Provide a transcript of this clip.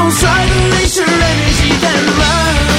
don't try to your energy then run